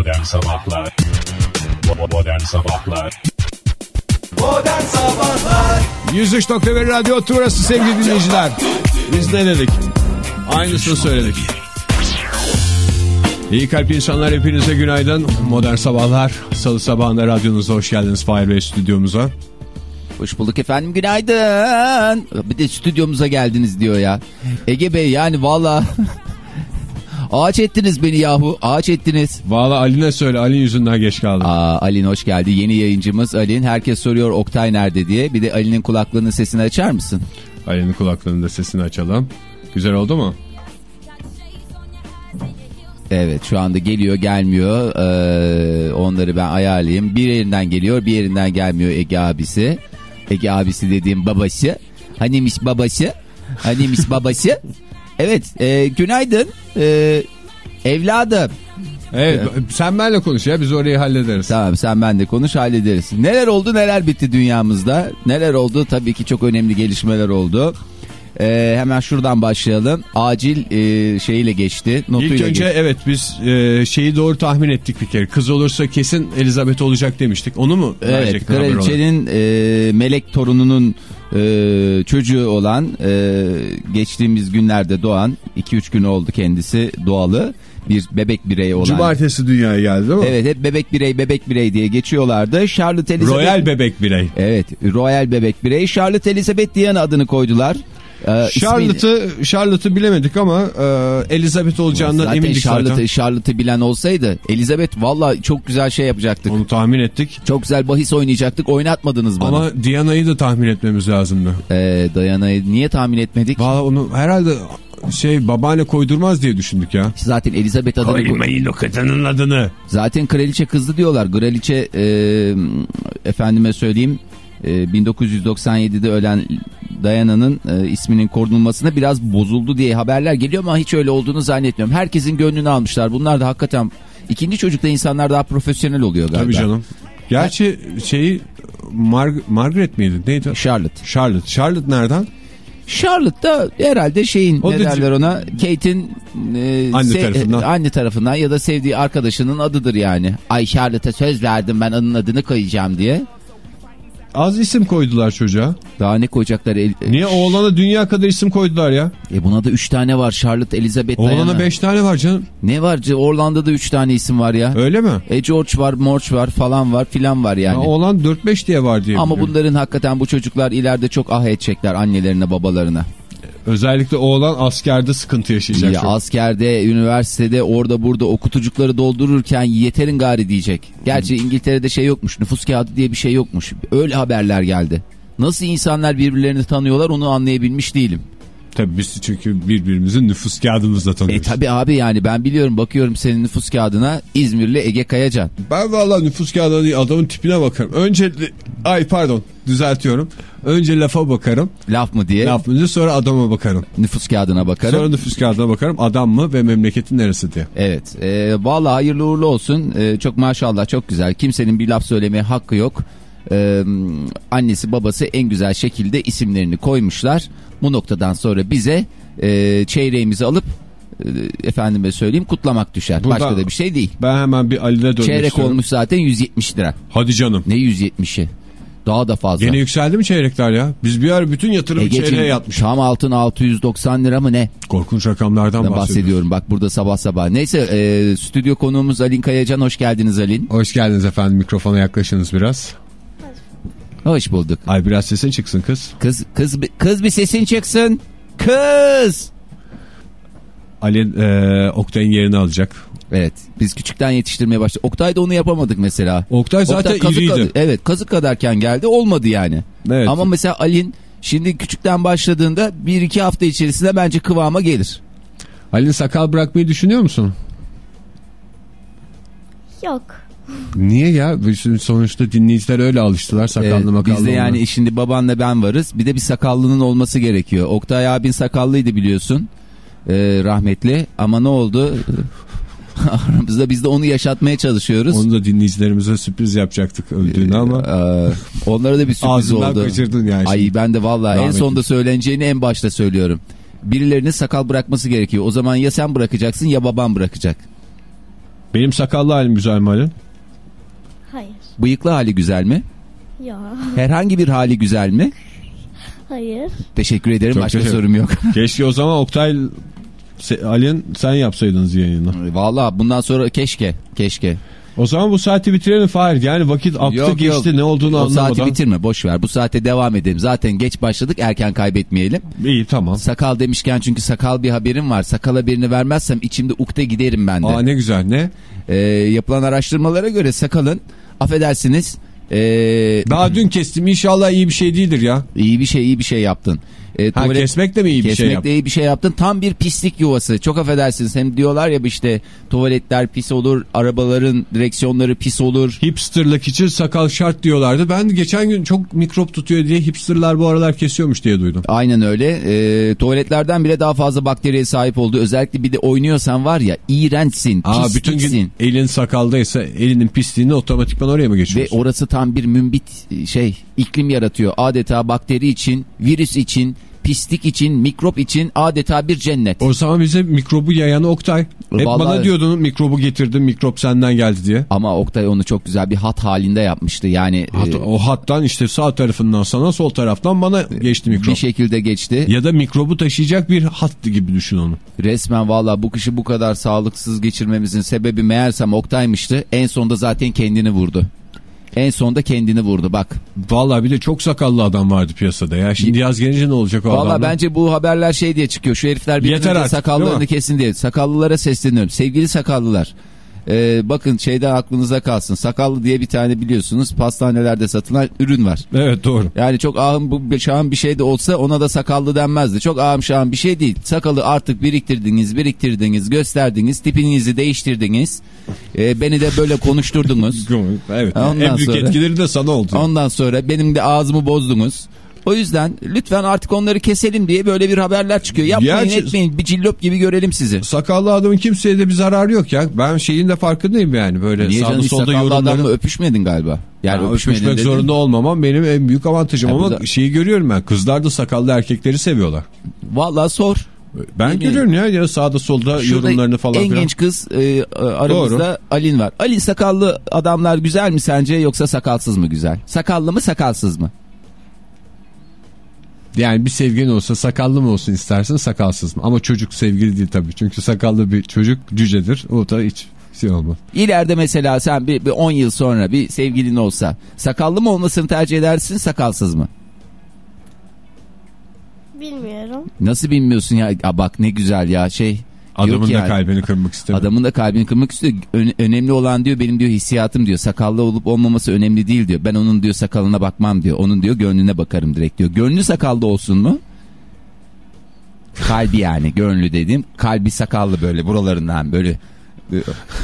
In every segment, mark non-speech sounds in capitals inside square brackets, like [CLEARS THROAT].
Modern Sabahlar Modern Sabahlar Modern Sabahlar 103.1 Radyo Turası sevgili dinleyiciler. Biz ne dedik? Aynısını söyledik. İyi kalp insanlar hepinize günaydın. Modern Sabahlar. Salı sabahında radyonuza hoş geldiniz Fahir Bey stüdyomuza. Hoş bulduk efendim günaydın. Bir de stüdyomuza geldiniz diyor ya. Ege Bey yani valla [LAUGHS] ağaç ettiniz beni yahu ağaç ettiniz. Valla Ali'ne söyle Ali yüzünden geç kaldım. Aa, Alin hoş geldi yeni yayıncımız Alin. Herkes soruyor Oktay nerede diye. Bir de Ali'nin kulaklığının sesini açar mısın? Ali'nin kulaklarının da sesini açalım. Güzel oldu mu? Evet şu anda geliyor gelmiyor. Ee, onları ben ayarlayayım. Bir yerinden geliyor bir yerinden gelmiyor Ege abisi. Ege abisi dediğim babası. Hanimiş babası. Hanimiş babası. Evet e, günaydın. E, evladım. Evet sen benle konuş ya biz orayı hallederiz. Tamam sen ben de konuş hallederiz. Neler oldu neler bitti dünyamızda. Neler oldu tabii ki çok önemli gelişmeler oldu. Ee, hemen şuradan başlayalım. Acil e, şeyiyle geçti. Notuyla İlk önce geçti. evet biz e, şeyi doğru tahmin ettik bir kere. Kız olursa kesin Elizabeth olacak demiştik. Onu mu Evet verecektin olarak? kraliçenin e, melek torununun e, çocuğu olan e, geçtiğimiz günlerde doğan 2-3 gün oldu kendisi doğalı bir bebek bireyi olan. Cumartesi dünyaya geldi değil mi? Evet hep bebek birey bebek birey diye geçiyorlardı. Charlotte Elizabeth. Royal bebek birey. Evet Royal bebek birey. Charlotte Elizabeth Diana adını koydular. İsmi- Charlotte'ı Charlotte'ı bilemedik ama e, Elizabeth olacağından zaten emindik Charlotte'ı zaten. Charlotte'ı bilen olsaydı Elizabeth valla çok güzel şey yapacaktık. Onu tahmin ettik. Çok güzel bahis oynayacaktık. Oynatmadınız bana. Ama Diana'yı da tahmin etmemiz lazımdı. Ee, Diana'yı niye tahmin etmedik? Valla onu herhalde şey babaanne koydurmaz diye düşündük ya. Zaten Elizabeth adını Koymayın o kadının adını. zaten kraliçe kızdı diyorlar. Kraliçe e, efendime söyleyeyim e, 1997'de ölen Diana'nın e, isminin korunmasına biraz bozuldu diye haberler geliyor ama hiç öyle olduğunu zannetmiyorum. Herkesin gönlünü almışlar. Bunlar da hakikaten ikinci çocukta insanlar daha profesyonel oluyor galiba. Tabii canım. Gerçi şeyi Mar- Margaret miydi? Neydi? Charlotte. Charlotte. Charlotte nereden? Charlotte da herhalde şeyin O ne derler ona Kate'in e, Anne tarafından. anne tarafından ya da sevdiği arkadaşının adıdır yani. Ay Charlotte'a söz verdim ben onun adını koyacağım diye. Az isim koydular çocuğa. Daha ne koyacaklar? El- Niye oğlana dünya kadar isim koydular ya? E buna da 3 tane var. Charlotte, Elizabeth, Oğlana Diana. 5 tane var canım. Ne var? C- Orlando'da 3 tane isim var ya. Öyle mi? E George var, Morch var falan var filan var yani. Ha, oğlan 4-5 diye var diye Ama biliyorum. bunların hakikaten bu çocuklar ileride çok ah edecekler annelerine babalarına. Özellikle oğlan askerde sıkıntı yaşayacak. Ya çok. askerde, üniversitede, orada burada okutucukları doldururken yeterin gari diyecek. Gerçi İngiltere'de şey yokmuş, nüfus kağıdı diye bir şey yokmuş. Öyle haberler geldi. Nasıl insanlar birbirlerini tanıyorlar onu anlayabilmiş değilim. Tabii [LAUGHS] biz çünkü birbirimizin nüfus kağıdımızla E tanıyoruz. tabi abi yani ben biliyorum bakıyorum senin nüfus kağıdına İzmirli Ege Kayacan. Ben vallahi nüfus kağıdına değil adamın tipine bakarım. Önce ay pardon düzeltiyorum. Önce lafa bakarım. Laf mı diye Laf önce sonra adama bakarım. nüfus kağıdına bakarım. Sonra nüfus kağıdına bakarım. Adam mı ve memleketin neresi diye. Evet. E, vallahi hayırlı uğurlu olsun. E, çok maşallah çok güzel. Kimsenin bir laf söylemeye hakkı yok. E, annesi babası en güzel şekilde isimlerini koymuşlar. Bu noktadan sonra bize e, çeyreğimizi alıp e, efendime söyleyeyim kutlamak düşer. Burada- Başka da bir şey değil. Ben hemen bir Ali'ne dönmek Çeyrek istiyorum. olmuş zaten 170 lira. Hadi canım. Ne 170'i? Daha da fazla. Gene yükseldi mi çeyrekler ya? Biz bir ara bütün yatırımı Egeciğim, çeyreğe yatmış. Tam altın 690 lira mı ne? Korkunç rakamlardan Ben bahsediyoruz. bahsediyorum. Bak burada sabah sabah. Neyse e, stüdyo konuğumuz Alin Kayacan. Hoş geldiniz Alin. Hoş geldiniz efendim. Mikrofona yaklaşınız biraz. Hoş bulduk. Ay biraz sesin çıksın kız. Kız kız kız bir sesin çıksın. Kız. Ali e, Oktay'ın yerini alacak. Evet. Biz küçükten yetiştirmeye başladık. Oktay'da onu yapamadık mesela. Oktay zaten kazık iriydi. kadar- evet, kazık kadarken geldi. Olmadı yani. Evet. Ama mesela Alin şimdi küçükten başladığında bir iki hafta içerisinde bence kıvama gelir. Ali'nin sakal bırakmayı düşünüyor musun? Yok. Niye ya? Sonuçta dinleyiciler öyle alıştılar sakallı Ee, makallı. bizde yani olmaya. şimdi babanla ben varız. Bir de bir sakallının olması gerekiyor. Oktay abin sakallıydı biliyorsun. Ee, rahmetli. Ama ne oldu? [LAUGHS] Aramızda biz de onu yaşatmaya çalışıyoruz. Onu da dinleyicilerimize sürpriz yapacaktık öldüğünü ama Ee, onlara da bir sürpriz ağzından oldu. kaçırdın yani. Ay ben de vallahi en Rahmetli. sonda söyleneceğini en başta söylüyorum. Birilerinin sakal bırakması gerekiyor. O zaman ya sen bırakacaksın ya baban bırakacak. Benim sakallı halim güzel mi Halil? Bıyıklı hali güzel mi? Ya. Herhangi bir hali güzel mi? Hayır. Teşekkür ederim. Çok Başka teşekkür- sorum yok. [LAUGHS] Keşke o zaman Oktay Ali'nin sen yapsaydınız yayını. Valla bundan sonra keşke. Keşke. O zaman bu saati bitirelim Fahir. Yani vakit aktı Yok, geçti yok. ne olduğunu o anlamadan. saati bitirme boş ver. Bu saate devam edelim. Zaten geç başladık erken kaybetmeyelim. İyi tamam. Sakal demişken çünkü sakal bir haberim var. Sakal haberini vermezsem içimde ukde giderim ben de. Aa ne güzel ne? Ee, yapılan araştırmalara göre sakalın affedersiniz ee, Daha dün kestim inşallah iyi bir şey değildir ya. iyi bir şey iyi bir şey yaptın. Ee, Ha, kesmek de mi iyi bir şey Kesmek yap? de iyi bir şey yaptın. Tam bir pislik yuvası. Çok affedersiniz. Hem diyorlar ya işte tuvaletler pis olur, arabaların direksiyonları pis olur. Hipsterlık için sakal şart diyorlardı. Ben geçen gün çok mikrop tutuyor diye hipsterlar bu aralar kesiyormuş diye duydum. Aynen öyle. Ee, tuvaletlerden bile daha fazla bakteriye sahip olduğu. Özellikle bir de oynuyorsan var ya iğrençsin, Aa, bütün gün elin sakaldaysa elinin pisliğini otomatikman oraya mı Ve geçiyorsun? orası tam bir mümbit şey iklim yaratıyor. Adeta bakteri için, virüs için, pislik için, mikrop için adeta bir cennet. O zaman bize mikrobu yayan Oktay. Hep Vallahi- bana diyordun mikrobu getirdim mikrop senden geldi diye. Ama Oktay onu çok güzel bir hat halinde yapmıştı. Yani Hat- e, o hattan işte sağ tarafından sana sol taraftan bana geçti mikrop. bir şekilde geçti. Ya da mikrobu taşıyacak bir hat gibi düşün onu. Resmen valla bu kışı bu kadar sağlıksız geçirmemizin sebebi meğersem Oktay'mıştı. En sonda zaten kendini vurdu. En sonda kendini vurdu bak. Vallahi bir de çok sakallı adam vardı piyasada ya. Şimdi yaz gelince ne olacak o Valla adamlar? bence bu haberler şey diye çıkıyor. Şu herifler bir Yeter önce artık, değil sakallarını kesin diye. Sakallılara sesleniyorum. Sevgili sakallılar. E, bakın şeyden aklınıza kalsın. Sakallı diye bir tane biliyorsunuz pastanelerde satılan ürün var. Evet doğru. Yani çok ahım bu şahım bir şey de olsa ona da sakallı denmezdi. Çok ahım şahım bir şey değil. Sakalı artık biriktirdiniz, biriktirdiniz, gösterdiniz, tipinizi değiştirdiniz. E, beni de böyle konuşturdunuz. [LAUGHS] Evet. Ondan en büyük sonra- etkileri de sana oldu. Ondan sonra benim de ağzımı bozdunuz. O yüzden lütfen artık onları keselim diye böyle bir haberler çıkıyor. Yapmayın Gerçi- etmeyin bir cillop gibi görelim sizi. Sakallı adamın kimseye de bir zararı yok ya. Ben şeyin de farkındayım yani böyle Niye canım sakallı adamla yorumları. öpüşmedin galiba? Yani Yani öpüşmek dedin. zorunda olmamam benim en büyük avantajım Ya ama da- şeyi görüyorum ben. Kızlar da sakallı erkekleri seviyorlar. Vallahi sor. Ben Değil mi? görüyorum ya, ya sağda solda Şurada yorumlarını falan en genç kız e, aramızda Alin var. Alin sakallı adamlar güzel mi sence yoksa sakalsız mı güzel? Sakallı mı sakalsız mı? Yani bir sevgilin olsa sakallı mı olsun istersin sakalsız mı? Ama çocuk sevgili değil tabii. Çünkü sakallı bir çocuk cücedir. O da hiç şey olmaz. İleride mesela sen bir, bir 10 yıl sonra bir sevgilin olsa sakallı mı olmasını tercih edersin sakalsız mı? Bilmiyorum. Nasıl bilmiyorsun ya? Aa, bak ne güzel ya şey. Adamın da yani. kalbini kırmak istemiyor. Adamın da kalbini kırmak istiyor. Ö- önemli olan diyor benim diyor hissiyatım diyor. Sakallı olup olmaması önemli değil diyor. Ben onun diyor sakalına bakmam diyor. Onun diyor gönlüne bakarım direkt diyor. Gönlü sakallı olsun mu? Kalbi yani gönlü dediğim kalbi sakallı böyle buralarından böyle.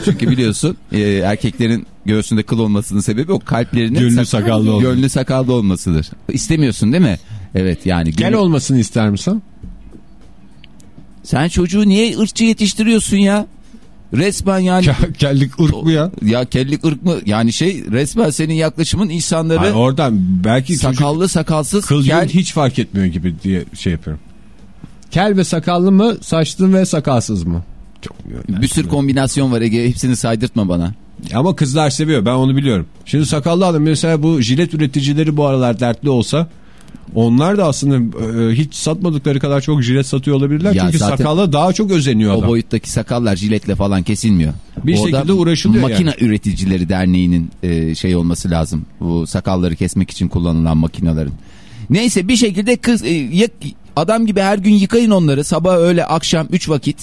Çünkü biliyorsun e, erkeklerin göğsünde kıl olmasının sebebi o kalplerinin Gönlü sak- sakallı. Gönlü sakallı olmasıdır. İstemiyorsun değil mi? Evet yani. Gel olmasını ister misin? Sen çocuğu niye ırkçı yetiştiriyorsun ya? Resmen yani Kellik ırk bu ya. ya kellik ırk mı? Yani şey resmen senin yaklaşımın insanları Hayır, oradan belki çocuk sakallı sakalsız kıl kel- yıl hiç fark etmiyor gibi diye şey yapıyorum. Kel ve sakallı mı, saçlı ve sakalsız mı? Çok bir sürü kombinasyon var Ege hepsini saydırtma bana. Ama kızlar seviyor ben onu biliyorum. Şimdi sakallı adam mesela bu jilet üreticileri bu aralar dertli olsa onlar da aslında e, hiç satmadıkları kadar çok jilet satıyor olabilirler. Ya Çünkü sakalla daha çok özeniyor O adam. boyuttaki sakallar jiletle falan kesilmiyor. Bir Orada şekilde uğraşılıyor Makine Üreticileri Derneği'nin e, şey olması lazım. Bu sakalları kesmek için kullanılan makinelerin. Neyse bir şekilde kız e, adam gibi her gün yıkayın onları. Sabah öğle akşam 3 vakit.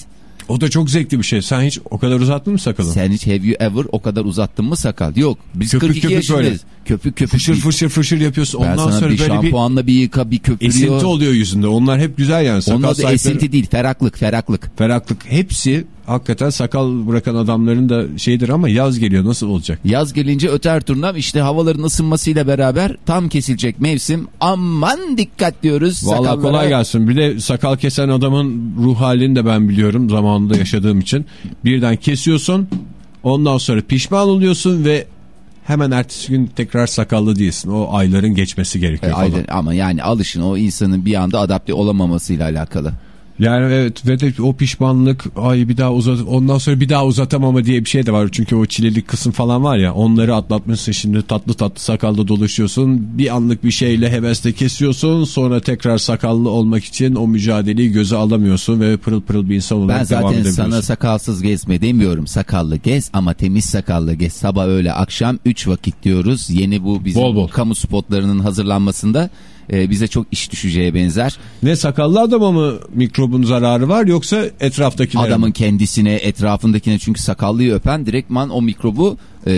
O da çok zevkli bir şey. Sen hiç o kadar uzattın mı sakalı? Sen hiç have you ever o kadar uzattın mı sakal? Yok. Biz Köpük 42 köpük yaşındayız. böyle. Köpük köpük. Fışır fışır fışır yapıyorsun. Ben Ondan sonra bir böyle şampuanla bir yıka bir köpürüyor. esinti oluyor yüzünde. Onlar hep güzel yani. Sakal Onun adı sahipleri- esinti değil feraklık feraklık. Feraklık hepsi hakikaten sakal bırakan adamların da şeydir ama yaz geliyor nasıl olacak? Yaz gelince öter turnam işte havaların ısınmasıyla beraber tam kesilecek mevsim. Aman dikkat diyoruz. Vallahi sakallara. kolay gelsin. Bir de sakal kesen adamın ruh halini de ben biliyorum zamanında yaşadığım için. Birden kesiyorsun ondan sonra pişman oluyorsun ve hemen ertesi gün tekrar sakallı değilsin. O ayların geçmesi E, gerekiyor aynen, ama yani alışın o insanın bir anda adapte olamamasıyla alakalı. Yani evet ve de o pişmanlık ay bir daha uzat ondan sonra bir daha uzatamama diye bir şey de var. Çünkü o çilelik kısım falan var ya onları atlatmışsın şimdi tatlı tatlı sakalda dolaşıyorsun. Bir anlık bir şeyle hevesle kesiyorsun sonra tekrar sakallı olmak için o mücadeleyi göze alamıyorsun ve pırıl pırıl bir insan olarak Ben devam zaten edebiliyorsun. sana sakalsız gezme demiyorum. Sakallı gez ama temiz sakallı gez. Sabah öğle akşam 3 vakit diyoruz. Yeni bu bizim Bol bol. kamu spotlarının hazırlanmasında e, bize çok iş düşeceğe benzer. Ne sakallı adama mı mikrobun zararı var yoksa etraftakilere Adamın mi? kendisine etrafındakine çünkü sakallıyı öpen direktman o mikrobu e,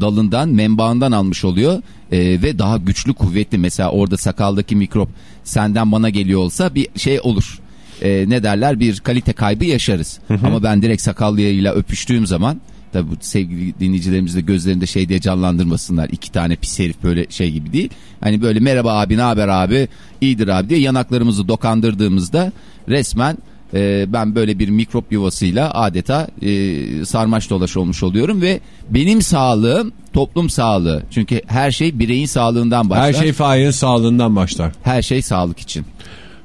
dalından membağından almış oluyor. E, ve daha güçlü kuvvetli mesela orada sakaldaki mikrop senden bana geliyor olsa bir şey olur. E, ne derler bir kalite kaybı yaşarız. Ama ben direkt sakallıyla öpüştüğüm zaman Tabi bu sevgili dinleyicilerimiz de gözlerinde şey diye canlandırmasınlar. iki tane pis herif böyle şey gibi değil. Hani böyle merhaba abi ne haber abi iyidir abi diye yanaklarımızı dokandırdığımızda resmen e, ben böyle bir mikrop yuvasıyla adeta e, sarmaş dolaş olmuş oluyorum ve benim sağlığım toplum sağlığı. Çünkü her şey bireyin sağlığından başlar. Her şey Fahir'in sağlığından başlar. her şey sağlık için.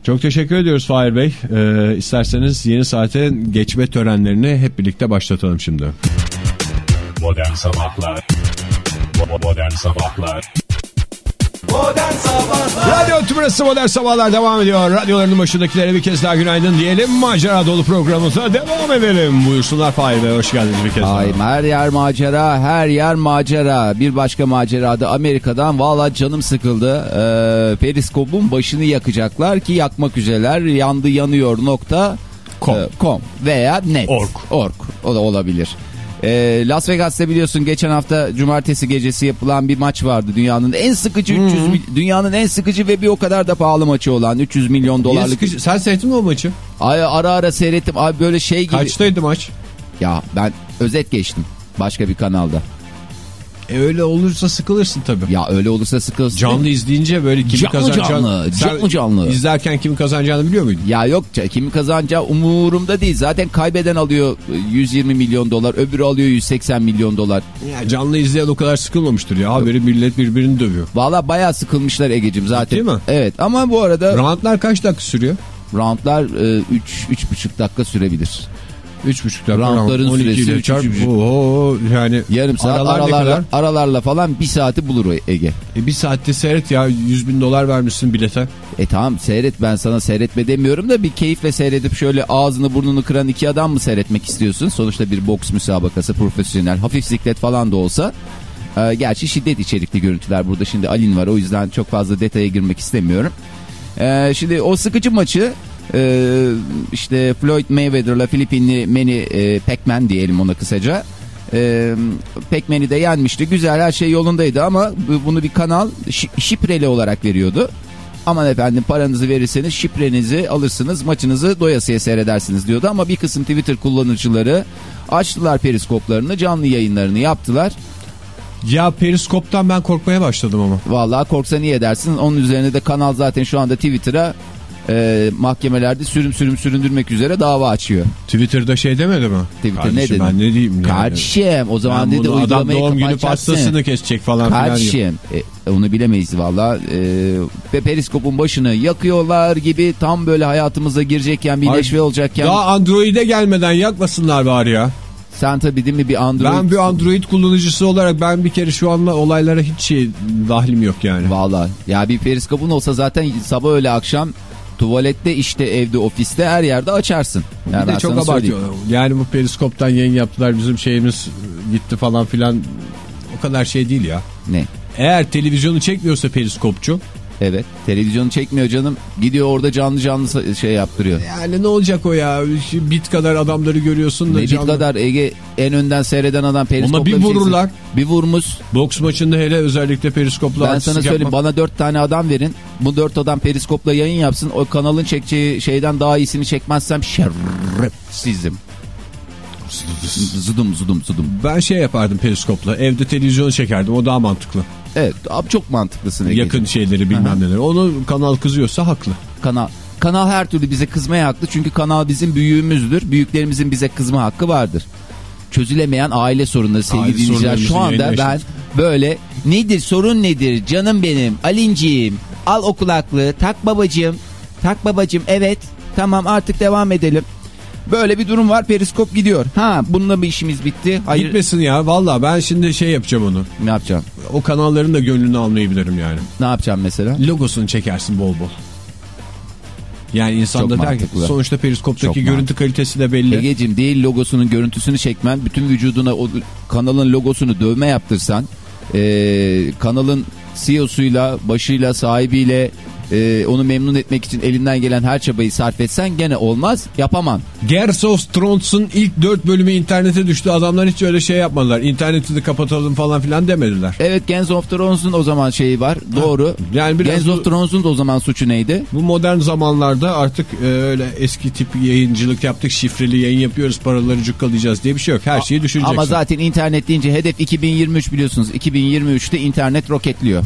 Çok teşekkür ediyoruz Fahir Bey. Ee, isterseniz yeni saate geçme törenlerini hep birlikte başlatalım şimdi. Modern Sabahlar Modern Sabahlar Modern Sabahlar Radyo Tümrüt'ü Modern Sabahlar devam ediyor. Radyolarının başındakilere bir kez daha günaydın diyelim. Macera dolu programımıza devam edelim. Buyursunlar Fahir Bey hoş geldiniz bir kez daha. Ay her yer macera, her yer macera. Bir başka macerada Amerika'dan valla canım sıkıldı. Ee, periskopun başını yakacaklar ki yakmak üzereler. Yandı yanıyor nokta Com. e, com veya net. Org. Org. O da olabilir. Ee, Las Vegas'ta biliyorsun geçen hafta cumartesi gecesi yapılan bir maç vardı. Dünyanın en sıkıcı 300 mil- dünyanın en sıkıcı ve bir o kadar da pahalı maçı olan 300 milyon dolarlık. sıkıcı- Sen seyrettin mi o maçı? Ay, ara ara seyrettim. Abi böyle şey gibi. Kaçtaydı maç? Ya ben özet geçtim başka bir kanalda. E öyle olursa sıkılırsın tabii. Ya öyle olursa sıkılsın. Canlı izleyince böyle kimi Canlı kazanacağını... canlı, canlı canlı. İzlerken kimi kazanacağını biliyor muydun? Ya yok ca- kim kazanacağı umurumda değil. Zaten kaybeden alıyor e, 120 milyon dolar, öbürü alıyor 180 milyon dolar. Ya canlı izleyen o kadar sıkılmamıştır ya. Haberi millet birbirini dövüyor. Valla bayağı sıkılmışlar Ege'cim zaten. Ciddi mi? Evet ama bu arada Roundlar kaç dakika sürüyor? roundlar 3 3,5 dakika sürebilir. 3,5 dakika. Roundların round. 12 süresi ile üç, çarp. üç buçuk. Oo, yani Yarım saat aralar aralarla, aralarla falan bir saati bulur o Ege. E bir saatte seyret ya 100 bin dolar vermişsin bilete. E tamam seyret ben sana seyretme demiyorum da bir keyifle seyredip şöyle ağzını burnunu kıran iki adam mı seyretmek istiyorsun? Sonuçta bir boks müsabakası profesyonel hafif siklet falan da olsa. Ee, gerçi şiddet içerikli görüntüler burada şimdi Alin var o yüzden çok fazla detaya girmek istemiyorum. Ee, şimdi o sıkıcı maçı e, işte Floyd Mayweather'la Filipinli Manny e, Pacman diyelim ona kısaca. E, Pacman'i de yenmişti. Güzel her şey yolundaydı ama bu- bunu bir kanal şi- şifreli olarak veriyordu. Aman efendim paranızı verirseniz şifrenizi alırsınız maçınızı doyasıya seyredersiniz diyordu. Ama bir kısım Twitter kullanıcıları açtılar periskoplarını canlı yayınlarını yaptılar. Ya periskoptan ben korkmaya başladım ama. Vallahi korksa niye dersin onun üzerine de kanal zaten şu anda Twitter'a e, mahkemelerde sürüm sürüm süründürmek üzere dava açıyor. Twitter'da şey demedi mi? Twitter Kardeşim ne dedi? Ben ne diyeyim yani. Kardeşim o zaman Ben dedi adam doğum günü pastasını kesecek falan filan. Kardeşim e, onu bilemeyiz valla. E, periskopun başını yakıyorlar gibi tam böyle hayatımıza girecekken bir Ay, neşve olacakken. Daha Android'e gelmeden yakmasınlar bari ya. Sen tabii değil mi bir Android. Ben bir Android kullanıcısı olarak ben bir kere şu anda olaylara hiç şey dahlim yok yani. Valla ya bir periskopun olsa zaten sabah öyle akşam tuvalette işte evde ofiste her yerde açarsın. Yani Bir de çok abartıyorlar. Yani bu periskoptan yayın yaptılar bizim şeyimiz gitti falan filan. O kadar şey değil ya. Ne? Eğer televizyonu çekmiyorsa periskopçu Evet. Televizyonu çekmiyor canım. Gidiyor orada canlı canlı şey yaptırıyor. yani ne olacak o ya? Şu Bit kadar adamları görüyorsun da Ne bit canlı. kadar Ege en önden seyreden adam periskopla Ama bir vururlar. Bir vurmuş. Boks maçında hele özellikle periskopla Ben sana söyleyeyim yapma. bana dört tane adam verin. Bu dört adam periskopla yayın yapsın. O kanalın çekeceği şeyden daha iyisini çekmezsem şerefsizim. Zudum zudum zudum. Ben şey yapardım periskopla. Evde televizyonu çekerdim. O daha mantıklı. Evet abi çok mantıklısın Ege'ciğim. Yakın şeyleri bilmem neler. Onu kanal kızıyorsa haklı. Kanal. Kanal her türlü bize kızmaya haklı. Çünkü kanal bizim büyüğümüzdür. Büyüklerimizin bize kızma hakkı vardır. Çözülemeyen aile sorunları sevgili dinleyiciler. Şu anda ben böyle nedir sorun nedir canım benim Alinciğim al o kulaklığı tak babacığım tak babacığım evet Tamam artık devam edelim. Böyle bir durum var. Periskop gidiyor. Ha bununla bir işimiz bitti. Hayır. Gitmesin ya valla ben şimdi şey yapacağım onu. Ne yapacağım? O kanalların da gönlünü almayı bilirim yani. Ne yapacağım mesela? Logosunu çekersin bol bol. Yani insan da der ki sonuçta periskoptaki Çok görüntü kalitesi de belli. Egeciğim değil logosunun görüntüsünü çekmen. Bütün vücuduna o kanalın logosunu dövme yaptırsan. e, kanalın CEO'suyla, başıyla, sahibiyle e, onu memnun etmek için elinden gelen her çabayı sarf etsen gene olmaz. Yapamam. Gears of Thrones'un ilk 4 bölümü internete düştü. Adamlar hiç öyle şey yapmadılar. İnterneti de kapatalım falan filan demediler. Evet Games of Thrones'un o zaman şeyi var. Doğru. Yani biraz bu- of Thrones'un da o zaman suçu neydi? Bu modern zamanlarda artık e, öyle eski tip yayıncılık yaptık. Şifreli yayın yapıyoruz. Paraları cukkalayacağız diye bir şey yok. Her şeyi düşüreceksin. Ama zaten internet deyince hedef 2023 biliyorsunuz. 2023'te internet roketliyor.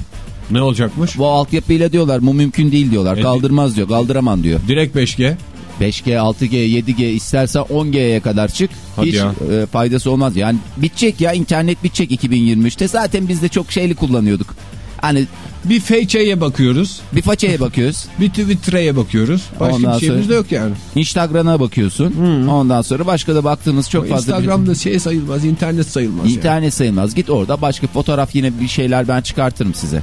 Ne olacakmış? Bu altyapıyla diyorlar bu mümkün değil diyorlar. E- Kaldırmaz diyor. Kaldıramam diyor. Direkt 5G. 5G, 6G, 7G istersen 10G'ye kadar çık. Hadi Hiç ya. e, faydası olmaz. Yani bitecek ya internet bitecek 2023'te. Zaten biz de çok şeyli kullanıyorduk. Hani Bir FH'ye bakıyoruz. bir façaya bakıyoruz. [LAUGHS] Bir Twitter'a bakıyoruz. Başka Ondan bir şeyimiz sonra- de yok yani. Instagram'a bakıyorsun. Ondan sonra başka da baktığınız çok fazla... bir- Instagram'da şey sayılmaz, internet sayılmaz. yani. İnternet sayılmaz. Git orada başka fotoğraf yine bir şeyler ben çıkartırım size.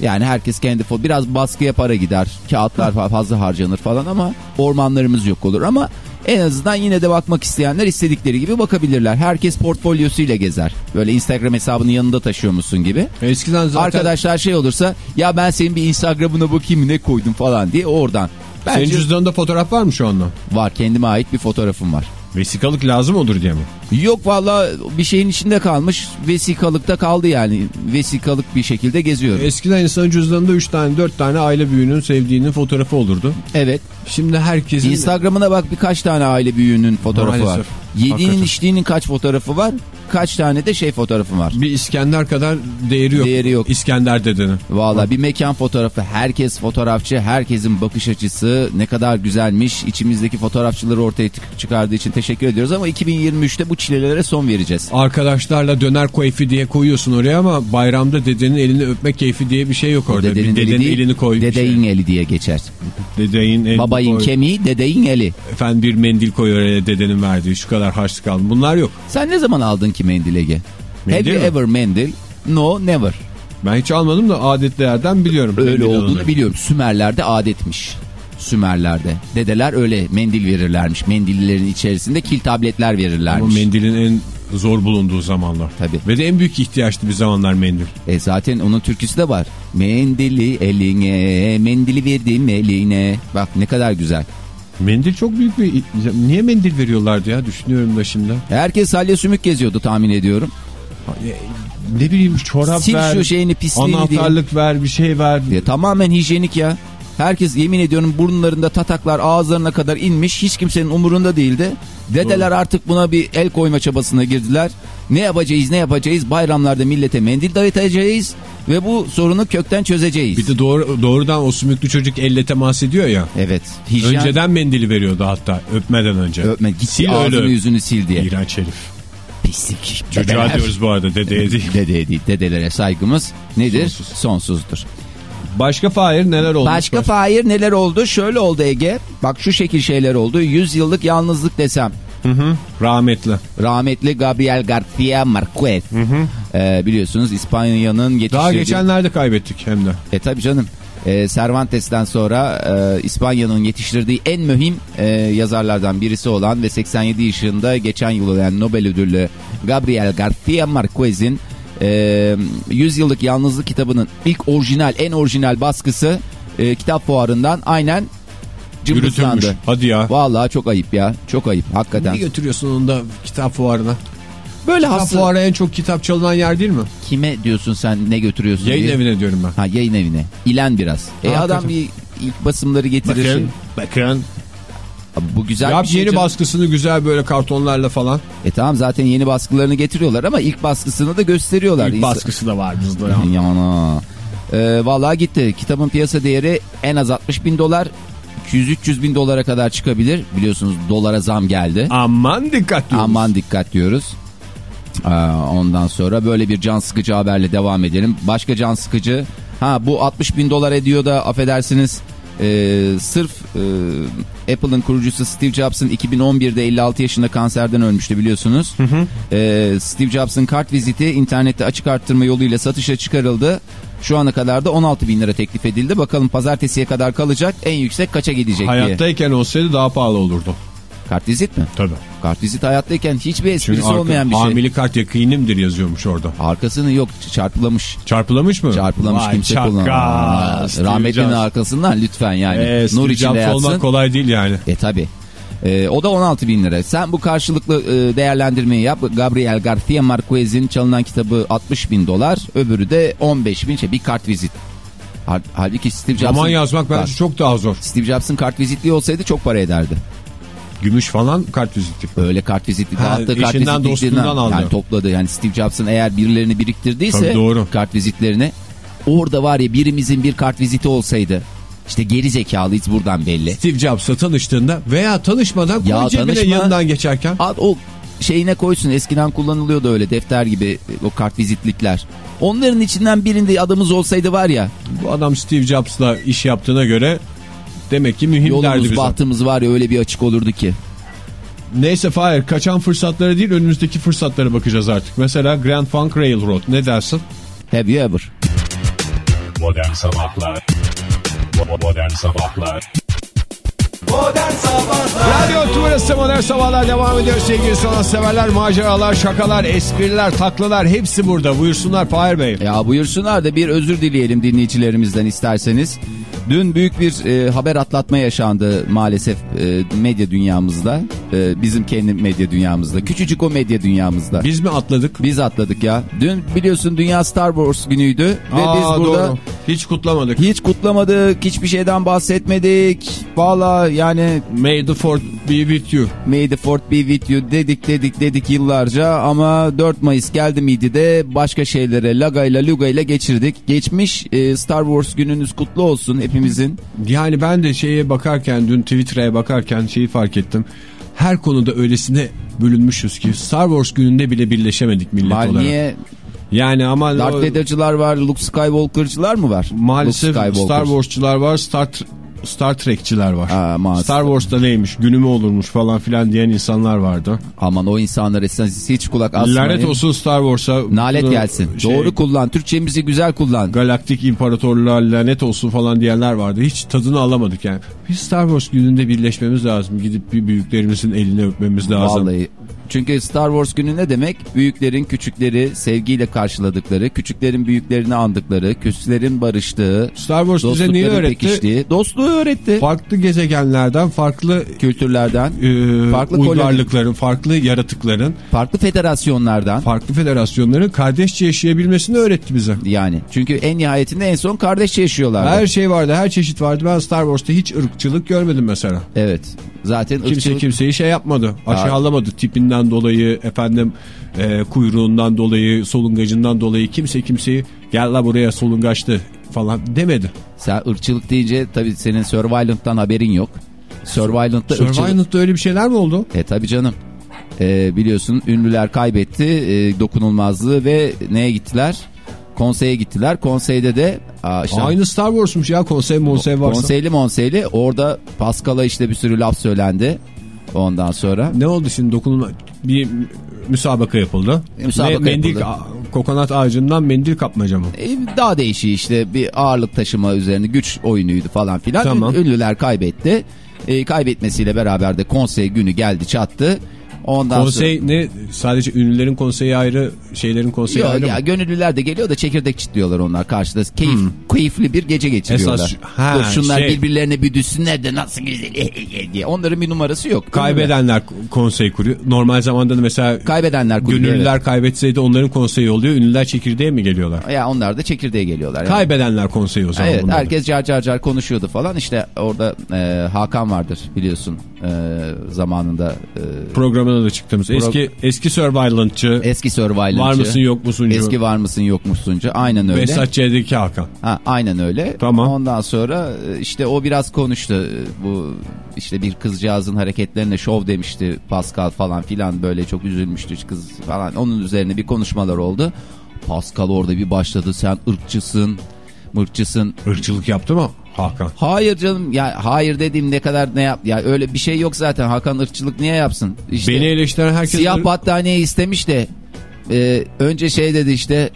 Yani herkes kendi fo- biraz baskıya para gider. Kağıtlar fa- fazla harcanır falan ama ormanlarımız yok olur ama en azından yine de bakmak isteyenler istedikleri gibi bakabilirler. Herkes portfolyosuyla gezer. Böyle Instagram hesabını yanında taşıyormuşsun gibi. Eskiden zaten Arkadaşlar şey olursa ya ben senin bir Instagram'ına bakayım ne koydun falan diye oradan. senin Bence cüzdanında fotoğraf var mı şu anda? var kendime ait bir fotoğrafım var. Vesikalık lazım olur diye mi? Yok valla bir şeyin içinde kalmış vesikalıkta kaldı yani vesikalık bir şekilde geziyorum. Eskiden insanın cüzdanında 3 tane 4 tane aile büyüğünün sevdiğinin fotoğrafı olurdu. Evet Şimdi herkesin Instagram'ına bak birkaç tane aile büyüğünün fotoğrafı Maalesef. var. Yediğinin Hakikaten. içtiğinin kaç fotoğrafı var kaç tane de şey fotoğrafı var. bir İskender kadar değeri yok. Değeri yok. İskender dedenin. Valla bir mekan fotoğrafı herkes fotoğrafçı herkesin bakış açısı ne kadar güzelmiş içimizdeki fotoğrafçıları ortaya çık- çıkardığı için teşekkür ediyoruz ama 2023'te bu çilelere son vereceğiz. Arkadaşlarla döner keyfi diye koyuyorsun oraya ama bayramda dedenin elini öpmek keyfi diye bir şey yok orada. Dedenin, bir eli dedenin değil, elini koy. dedeyin şey. eli diye geçer. Dedeyin elini Babayın koy. kemiği dedeyin eli. Efendim bir mendil koy oraya dedenin verdiği şu kadar harçlık aldım. Bunlar yok. Sen ne zaman aldın ki mendil Ege? Mendil Have you mi? ever mendil? No never. Ben hiç almadım da adetlerden biliyorum. Öyle Mendil olduğunu alınır. biliyorum. Sümerlerde adetmiş. Sümerlerde. Dedeler öyle mendil verirlermiş. Mendillerin içerisinde kil tabletler Ama verirlermiş. mendilin en zor bulunduğu zamanlar. Tabii. Ve de en büyük ihtiyaçtı bir zamanlar mendil. E zaten onun türküsü de var. Mendili eline, mendili verdim eline. Bak ne kadar güzel. Mendil çok büyük bir... Niye mendil veriyorlardı ya düşünüyorum da şimdi. Herkes salya sümük geziyordu tahmin ediyorum. Ne bileyim çorap Sil ver, şu şeyini pisliğini diye. anahtarlık ver, bir şey ver. Ya, tamamen hijyenik ya. Herkes yemin ediyorum burunlarında tataklar ağızlarına kadar inmiş. Hiç kimsenin umurunda değildi. Dedeler artık buna bir el koyma çabasına girdiler. Ne yapacağız ne yapacağız? Bayramlarda millete mendil dağıtacağız. Ve bu sorunu kökten çözeceğiz. Bir de doğru, doğrudan o sümüklü çocuk elle temas ediyor ya. Evet. Hijyen, Önceden mendili veriyordu hatta öpmeden önce. öpme. Git Sil ağzını öyle. yüzünü sil diye. İğrenç herif. Pislik. Çocuğa Dedeler. diyoruz bu arada dedeye değil. Dede değil. Dedelere saygımız nedir? Sonsuz. Sonsuzdur. Başka Fahir neler oldu? Başka Fahir neler oldu? Şöyle oldu Ege. Bak şu şekil şeyler oldu. 100 yıllık yalnızlık desem. Rahmetli. Rahmetli Gabriel García Márquez. Ee, biliyorsunuz İspanya'nın yetiştirdiği... Daha geçenlerde kaybettik hem de. E tabi canım. Ee, Cervantes'ten sonra e, İspanya'nın yetiştirdiği en mühim e, yazarlardan birisi olan ve 87 yaşında geçen yıl olan Nobel ödüllü Gabriel García Márquez'in e, 100 yıllık yalnızlık kitabının ilk orijinal en orijinal baskısı e, kitap fuarından aynen cımbızlandı. Hadi ya. Vallahi çok ayıp ya. Çok ayıp hakikaten. Niye götürüyorsun onu da kitap fuarına? Böyle Kitap hasta. fuarı en çok kitap çalınan yer değil mi? Kime diyorsun sen ne götürüyorsun Yayın diye. evine diyorum ben. Ha yayın evine. İlen biraz. E Hakikaten. adam bir ilk basımları getirir. şey. Bakın, bakın. Abi Bu güzel Yap bir şey. yeni canım. baskısını güzel böyle kartonlarla falan. E tamam zaten yeni baskılarını getiriyorlar ama ilk baskısını da gösteriyorlar. İlk İnsan- baskısı da var bizde ya. Yana. Ee, vallahi gitti. Kitabın piyasa değeri en az 60 bin dolar. 200-300 bin dolara kadar çıkabilir. Biliyorsunuz dolara zam geldi. Aman dikkat diyoruz. Aman dikkat diyoruz. Aa, ondan sonra böyle bir can sıkıcı haberle devam edelim. Başka can sıkıcı. Ha bu 60 bin dolar ediyor da affedersiniz Ee, sırf e, Apple'ın kurucusu Steve Jobs'ın 2011'de 56 yaşında kanserden ölmüştü biliyorsunuz. Ee, Steve Jobs'ın kart viziti internette açık arttırma yoluyla satışa çıkarıldı. Şu ana kadar da 16 bin lira teklif edildi. Bakalım pazartesiye kadar kalacak en yüksek kaça gidecek diye. Hayattayken olsaydı daha pahalı olurdu. Kartvizit mi? Tabii. Kartvizit hayattayken hiçbir Çünkü esprisi arka, olmayan bir şey. hamili kart yakınimdir yazıyormuş orada. Arkasını yok çarpılamış. Çarpılamış mı? Çarpılamış Vay kimse kullanamaz. Rahmetlinin arkasından lütfen yani. Ee, Nur içinde yatsın. olmak kolay değil yani. E tabi. Ee, o da 16 bin lira. Sen bu karşılıklı e, değerlendirmeyi yap. Gabriel Garcia Marquez'in çalınan kitabı 60 bin dolar. Öbürü de 15 bin. Şey, bir kart vizit. Hal- Halbuki Steve Jobs'ın... Roman yazmak bence çok daha zor. Steve Jobs'ın kart vizitliği olsaydı çok para ederdi. Gümüş falan kart viziti. Öyle kart vizitli Ha, kart eşinden, dostundan aldı. yani topladı. Yani Steve Jobs'ın eğer birilerini biriktirdiyse Tabii, doğru. kart vizitlerini orada var ya birimizin bir kart viziti olsaydı işte geri zekalıyız buradan belli. Steve Jobs'la tanıştığında veya tanışmadan koy Ya cebine tanışma- yanından geçerken. Al o şeyine koysun eskiden kullanılıyordu öyle defter gibi o kart vizitlikler. Onların içinden birinde adımız olsaydı var ya Bu adam Steve Jobs'la iş yaptığına göre demek ki mühim derdi yolumuz bize. bahtımız var ya öyle bir açık olurdu ki. Neyse Fahir kaçan fırsatlara değil önümüzdeki fırsatlara bakacağız artık. Mesela Grand Funk Railroad ne dersin? Have you ever? Modern Sabahlar Modern Sabahlar Modern Sabahlar Radyo Tümrüt'ü Modern Sabahlar devam ediyor sevgili sanatseverler. Maceralar, şakalar, espriler, taklalar hepsi burada. Buyursunlar Fahir Bey. Ya buyursunlar da bir özür dileyelim dinleyicilerimizden isterseniz. Dün büyük bir e, haber atlatma yaşandı maalesef e, medya dünyamızda. E, bizim kendi medya dünyamızda. Küçücük o medya dünyamızda. Biz mi atladık? Biz atladık ya. Dün biliyorsun Dünya Star Wars günüydü ve Aa, biz burada doğru. Hiç kutlamadık. hiç kutlamadık, hiçbir şeyden bahsetmedik. Valla yani May the Fourth be with you. May the Fourth be with you dedik dedik dedik yıllarca ama 4 Mayıs geldi miydi de başka şeylere lagayla lugayla geçirdik. Geçmiş e, Star Wars gününüz kutlu olsun hepimizin. Yani ben de şeye bakarken dün Twitter'a bakarken şeyi fark ettim. Her konuda öylesine bölünmüşüz ki Star Wars gününde bile birleşemedik millet Mal olarak. niye Yani ama Darth Vader'cılar var, Luke Skywalker'cılar mı var? maalesef Skywalker. Star Wars'çular var, Star Star Trek'çiler var. Aa, maalesef. Star Wars'ta neymiş, günü mü olurmuş falan filan diyen insanlar vardı. Aman o insanlara siz hiç kulak asmayın. Lanet olsun Star Wars'a. Nalet gelsin. şey, Doğru kullan. Türkçemizi güzel kullan. Galaktik İmparatorluğa lanet olsun falan diyenler vardı. Hiç tadını alamadık yani. Biz Star Wars gününde birleşmemiz lazım. Gidip bir büyüklerimizin elini öpmemiz lazım. Vallahi. Çünkü Star Wars günü ne demek? Büyüklerin küçükleri sevgiyle karşıladıkları, küçüklerin büyüklerini andıkları, küslerin barıştığı, Star Wars bize neyi öğretti? pekiştiği, dostluğu öğretti. Farklı gezegenlerden, farklı Kültürlerden, e, Farklı uygarlıkların, farklı yaratıkların, farklı federasyonlardan. farklı federasyonların kardeşçe yaşayabilmesini öğretti bize. Yani çünkü en nihayetinde en son kardeşçe yaşıyorlardı. Her şey vardı, her çeşit vardı. Ben Star Wars'ta hiç ırkçılık görmedim mesela. Evet. Zaten Kimse ırkçılık- kimseyi şey yapmadı. Aşağılamadı. Tipinden dolayı, efendim e, kuyruğundan dolayı, solungacından dolayı kimse kimseyi gel la buraya solungaçtı falan demedi. Sen ırkçılık deyince tabii senin Survivalent'tan haberin yok. Survivalent'ta. Survivor'da öyle bir şeyler mi oldu? E tabii canım. E, biliyorsun ünlüler kaybetti e, dokunulmazlığı ve neye gittiler? Konseye gittiler. Konseyde de aa, işte, Aynı Star Wars'muş ya konsey monsey varsa. konseyli monseyli orada Pascal'a işte bir sürü laf söylendi. Ondan sonra Ne oldu şimdi dokunulma? Bir müsabaka yapıldı. Müsabaka mendil, yapıldı. kokonat ağacından mendil kapmaca mı? e, daha değişiği işte bir ağırlık taşıma üzerine güç oyunuydu falan filan. Tamam. Ün- Ünlüler kaybetti. E, kaybetmesiyle beraber de konsey günü geldi çattı. Ondan Konsey ne? Sadece ünlülerin konseyi ayrı, şeylerin konseyi Yok ayrı ya mı? gönüllüler de geliyor da çekirdek çitliyorlar onlar karşıda. Keyif, keyifli bir gece geçiriyorlar. Hmm. Esas- ha, Dur şunlar şey- birbirlerine bir düşsünler de nasıl güzel diye. Onların bir numarası yok. Kaybedenler konsey kuruyor. Normal zamanda da mesela Kaybedenler kulübü. gönüllüler kaybetseydi onların konseyi oluyor. Ünlüler çekirdeğe mi geliyorlar? evet. Ya onlar da çekirdeğe geliyorlar. Yani. Kaybedenler konseyi o zaman. Evet bunlar da. herkes car car car konuşuyordu falan işte orada e, Hakan vardır biliyorsun e, zamanında e, Programına da çıktığımız eski eski Survivalent'çı. eski Survival'cı. Var mısın yok musuncu? Eski var mısın yok musuncu aynen öyle. Vesat Ç'deki Hakan. Ha, aynen öyle. Tamam. Ondan sonra e, işte o biraz konuştu. E, Bu işte bir kızcağızın hareketlerine şov demişti Pascal falan filan böyle çok üzülmüştü kız falan. Onun üzerine bir konuşmalar oldu. Pascal orada bir başladı sen ırkçısın, mırkçısın. Irkçılık yaptı mı? Hakan. Hayır canım ya hayır dediğim ne kadar ne yap ya öyle bir şey yok zaten Hakan ırkçılık niye yapsın? İşte Beni eleştiren herkes... siyah battaniye istemiş de e, önce şey dedi işte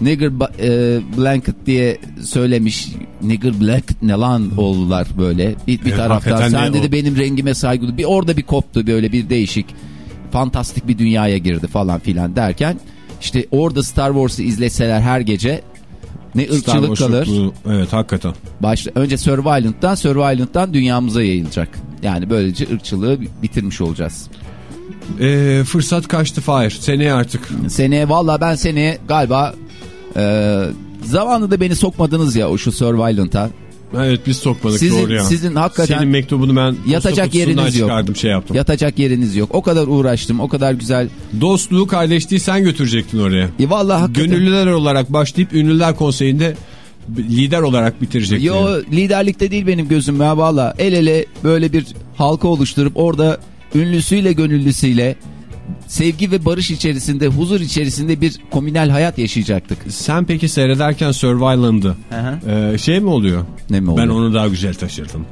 nigger e, blanket diye söylemiş. Nigger blanket ne lan oldular böyle bir, bir Evet, taraftan. Sen dedi o? benim rengime saygılı. Bir orada bir koptu böyle bir değişik fantastik bir dünyaya girdi falan filan derken işte orada Star Wars'ı izleseler her gece ne ırkçılık kalır. Evet hakikaten. Başta, önce Survivalent'tan Survivalent'tan dünyamıza yayılacak. Yani böylece ırkçılığı bitirmiş olacağız. Ee, fırsat kaçtı Fahir. Seneye artık. Seneye valla ben seneye galiba e, zamanında beni sokmadınız ya o şu Survivalent'a. Evet biz sokmadık Sizin- doğru ya. sizin hakikaten Senin mektubunu ben yatacak yeriniz yok. çıkardım şey yaptım. Yatacak yeriniz yok. O kadar uğraştım. O kadar güzel. Dostluğu kardeşliği sen götürecektin oraya. E, valla hakikaten. Gönüllüler olarak başlayıp Ünlüler Konseyi'nde lider olarak bitirecektin. Yo yani. liderlikte değil benim gözüm ya valla. El ele böyle bir halka oluşturup orada ünlüsüyle gönüllüsüyle sevgi ve barış içerisinde, huzur içerisinde bir komünel hayat yaşayacaktık. Sen peki seyrederken Survivalent'ı ee, şey mi oluyor? Ne mi Ben oluyor? onu daha güzel taşırdım.